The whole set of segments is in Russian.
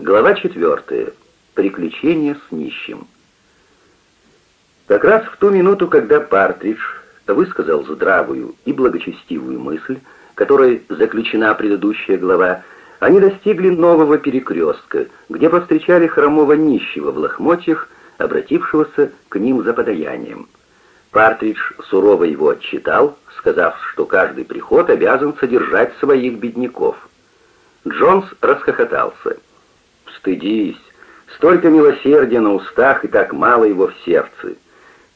Глава 4. Приключения с нищим. Как раз в ту минуту, когда Партридж высказал здравую и благочестивую мысль, которой заключена предыдущая глава, они достигли нового перекрестка, где повстречали хромого нищего в лохмотьях, обратившегося к ним за подаянием. Партридж сурово его отчитал, сказав, что каждый приход обязан содержать своих бедняков. Джонс расхохотался — стыдись. Столько милосердия на устах и так мало его в сердце.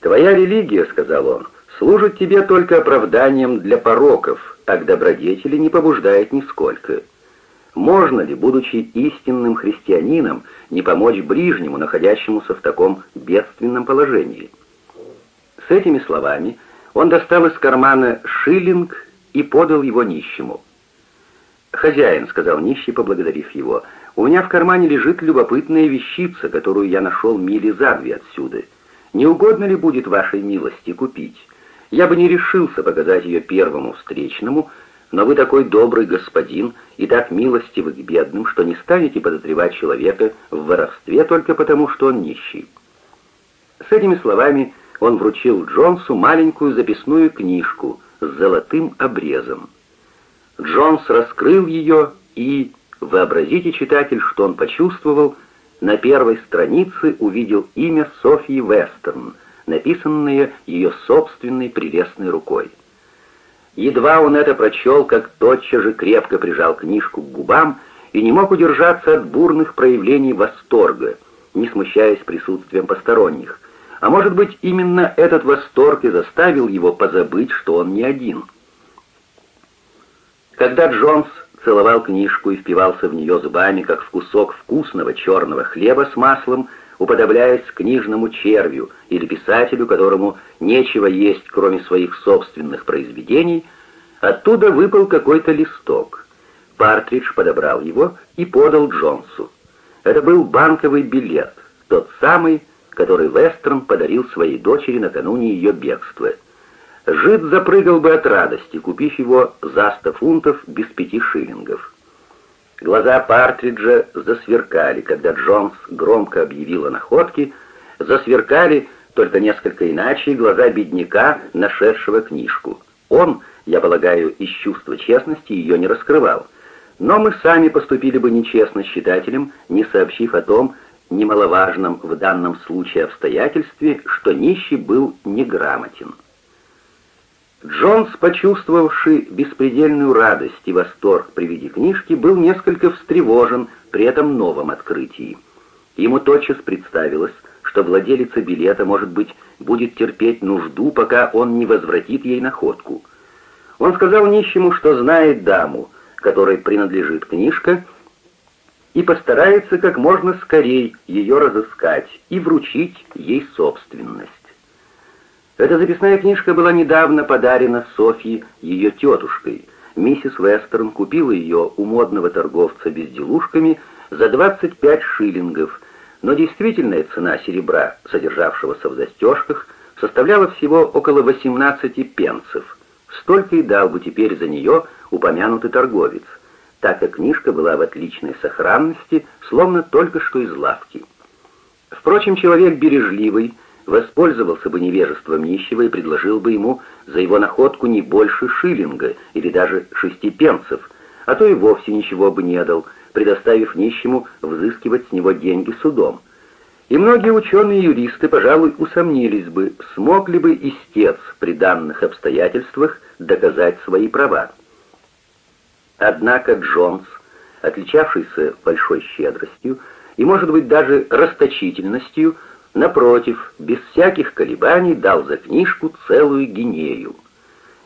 Твоя религия, — сказал он, — служит тебе только оправданием для пороков, а к добродетели не побуждает нисколько. Можно ли, будучи истинным христианином, не помочь ближнему, находящемуся в таком бедственном положении? С этими словами он достал из кармана шиллинг и подал его нищему. «Хозяин», — сказал нищий, поблагодарив его, — у меня в кармане лежит любопытная вещица, которую я нашел мили за две отсюда. Не угодно ли будет вашей милости купить? Я бы не решился показать ее первому встречному, но вы такой добрый господин и так милостивы к бедным, что не станете подозревать человека в воровстве только потому, что он нищий». С этими словами он вручил Джонсу маленькую записную книжку с золотым обрезом. Джонс раскрыл ее и Вообразите, читатель, что он почувствовал, на первой странице увидел имя Софьи Вестерн, написанное ее собственной прелестной рукой. Едва он это прочел, как тотчас же крепко прижал книжку к губам и не мог удержаться от бурных проявлений восторга, не смущаясь присутствием посторонних. А может быть, именно этот восторг и заставил его позабыть, что он не один. Когда Джонс целовал книжку и впивался в нее зубами, как в кусок вкусного черного хлеба с маслом, уподобляясь книжному червю или писателю, которому нечего есть, кроме своих собственных произведений, оттуда выпал какой-то листок. Партридж подобрал его и подал Джонсу. Это был банковый билет, тот самый, который Вестерн подарил своей дочери накануне ее бегства — Жид запрыгал бы от радости, купив его за сто фунтов без пяти шиллингов. Глаза Партриджа засверкали, когда Джонс громко объявил о находке, засверкали только несколько иначе глаза бедняка, нашедшего книжку. Он, я полагаю, из чувства честности ее не раскрывал. Но мы сами поступили бы нечестно с читателем, не сообщив о том немаловажном в данном случае обстоятельстве, что нищий был неграмотен. Джонс, почувствовавший беспредельную радость и восторг при виде книжки, был несколько встревожен при этом новом открытии. Ему тотчас представилось, что владелица билета, может быть, будет терпеть нужду, пока он не возвратит ей находку. Он сказал нищему, что знает даму, которой принадлежит книжка, и постарается как можно скорее ее разыскать и вручить ей собственность. Эта записная книжка была недавно подарена Софье ее тетушкой. Миссис Вестерн купила ее у модного торговца безделушками за 25 шиллингов, но действительная цена серебра, содержавшегося в застежках, составляла всего около 18 пенсов. Столько и дал бы теперь за нее упомянутый торговец, так как книжка была в отличной сохранности, словно только что из лавки. Впрочем, человек бережливый, воспользовался бы невежеством нищего и предложил бы ему за его находку не больше шиллинга или даже шести пенсов, а то и вовсе ничего бы не дал, предоставив нищему взыскивать с него деньги судом. И многие ученые и юристы, пожалуй, усомнились бы, смог ли бы истец при данных обстоятельствах доказать свои права. Однако Джонс, отличавшийся большой щедростью и, может быть, даже расточительностью, Напротив, без всяких колебаний дал за книжку целую гинею.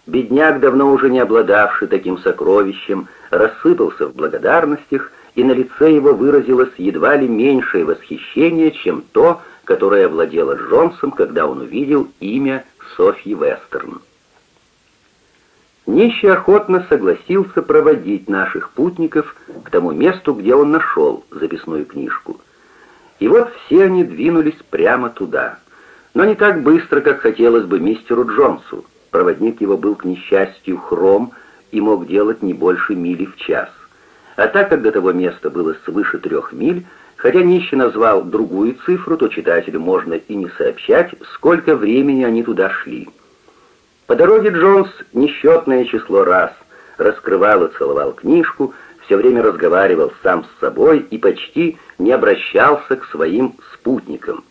Бедняк, давно уже не обладавший таким сокровищем, рассыпался в благодарностях, и на лице его выразилось едва ли меньшее восхищение, чем то, которое овладело Джонсом, когда он увидел имя Софьи Вестерн. Нищий охотно согласился проводить наших путников к тому месту, где он нашел записную книжку — и вот все они двинулись прямо туда. Но не так быстро, как хотелось бы мистеру Джонсу. Проводник его был, к несчастью, хром и мог делать не больше мили в час. А так как до того места было свыше трех миль, хотя нищий назвал другую цифру, то читателю можно и не сообщать, сколько времени они туда шли. По дороге Джонс несчетное число раз раскрывал и целовал книжку, все время разговаривал сам с собой и почти не обращался к своим спутникам.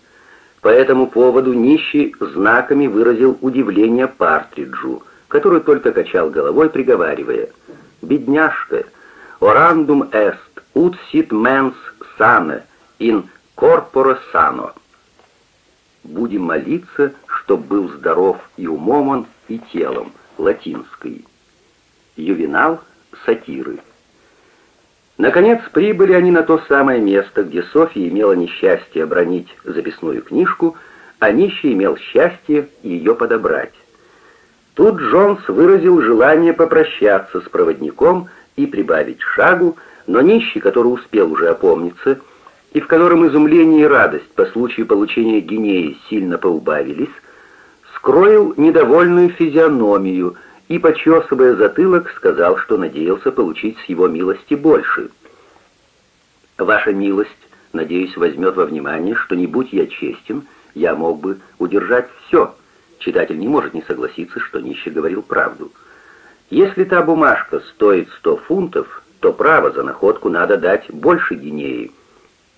По этому поводу нищий знаками выразил удивление Партриджу, который только качал головой, приговаривая «Бедняжка, орандум эст, ut sit mens sane, in corpore sano». «Будем молиться, чтоб был здоров и умом он, и телом» латинской. Ювенал сатиры. Наконец прибыли они на то самое место, где Софья имела несчастье обронить записную книжку, а нищий имел счастье ее подобрать. Тут Джонс выразил желание попрощаться с проводником и прибавить шагу, но нищий, который успел уже опомниться, и в котором изумление и радость по случаю получения гинеи сильно поубавились, скроил недовольную физиономию — и, почесывая затылок, сказал, что надеялся получить с его милости больше. «Ваша милость, надеюсь, возьмет во внимание, что не будь я честен, я мог бы удержать все». Читатель не может не согласиться, что нищий говорил правду. Если та бумажка стоит сто фунтов, то право за находку надо дать больше гинеи.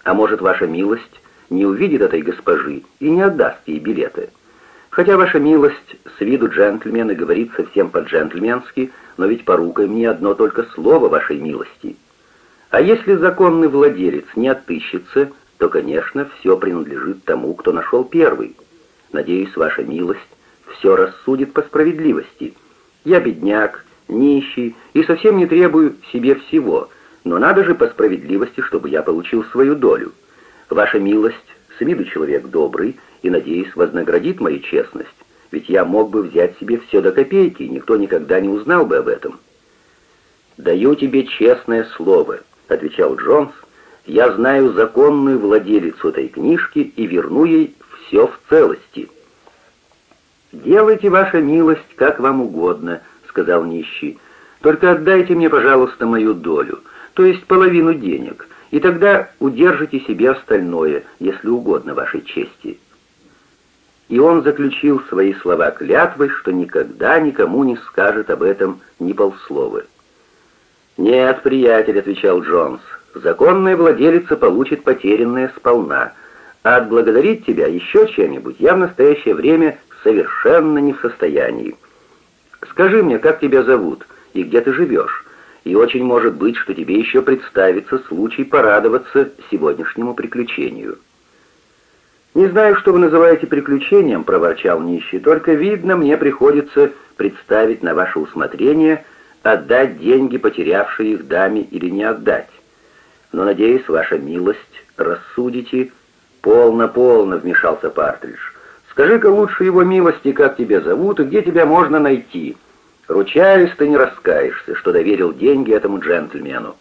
А может, ваша милость не увидит этой госпожи и не отдаст ей билеты. Хотя ваша милость с виду джентльмен и говорит совсем по-джентльменски, но ведь порукой мне одно только слово вашей милости. А если законный владелец не отыщется, то, конечно, все принадлежит тому, кто нашел первый. Надеюсь, ваша милость все рассудит по справедливости. Я бедняк, нищий и совсем не требую себе всего, но надо же по справедливости, чтобы я получил свою долю. Ваша милость с виду человек добрый и, надеюсь, вознаградит мою честность, ведь я мог бы взять себе все до копейки, и никто никогда не узнал бы об этом». «Даю тебе честное слово», — отвечал Джонс, — «я знаю законную владелицу этой книжки и верну ей все в целости». «Делайте, ваша милость, как вам угодно», — сказал нищий. «Только отдайте мне, пожалуйста, мою долю, то есть половину денег, и тогда удержите себе остальное, если угодно вашей чести». И он заключил свои слова клятвой, что никогда никому не скажет об этом ни полслова. «Нет, приятель», — отвечал Джонс, — «законная владелица получит потерянное сполна, а отблагодарить тебя еще чем-нибудь я в настоящее время совершенно не в состоянии. Скажи мне, как тебя зовут и где ты живешь?» И очень может быть, что тебе еще представится случай порадоваться сегодняшнему приключению». «Не знаю, что вы называете приключением», — проворчал нищий, «только, видно, мне приходится представить на ваше усмотрение, отдать деньги, потерявшие их даме, или не отдать. Но, надеюсь, ваша милость рассудите». «Полно-полно», — вмешался Партридж. «Скажи-ка лучше его милости, как тебя зовут и где тебя можно найти». Ручаюсь, ты не раскаешься, что доверил деньги этому джентльмену.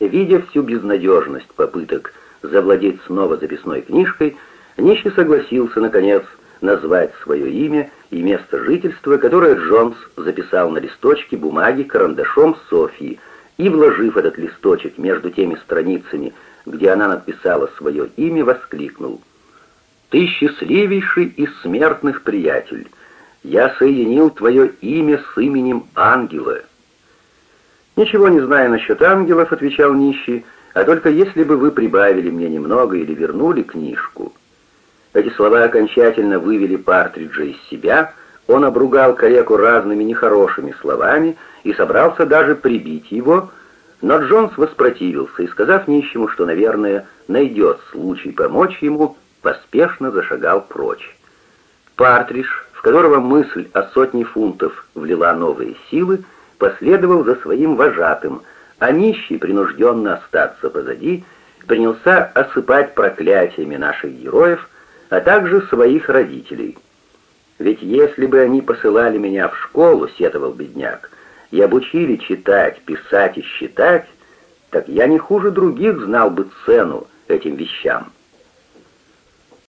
Видя всю безнадежность попыток завладеть снова записной книжкой, нищий согласился, наконец, назвать свое имя и место жительства, которое Джонс записал на листочке бумаги карандашом Софьи, и, вложив этот листочек между теми страницами, где она написала свое имя, воскликнул. «Ты счастливейший из смертных приятель! Я соединил твое имя с именем ангела». «Ничего не знаю насчет ангелов», — отвечал нищий, «а только если бы вы прибавили мне немного или вернули книжку». Эти слова окончательно вывели Партриджа из себя, он обругал Калеку разными нехорошими словами и собрался даже прибить его, но Джонс воспротивился и, сказав нищему, что, наверное, найдет случай помочь ему, поспешно зашагал прочь. Партридж которого мысль о сотне фунтов влила новые силы, последовал за своим вожатым, а нищий, принужденно остаться позади, принялся осыпать проклятиями наших героев, а также своих родителей. Ведь если бы они посылали меня в школу, сетовал бедняк, и обучили читать, писать и считать, так я не хуже других знал бы цену этим вещам.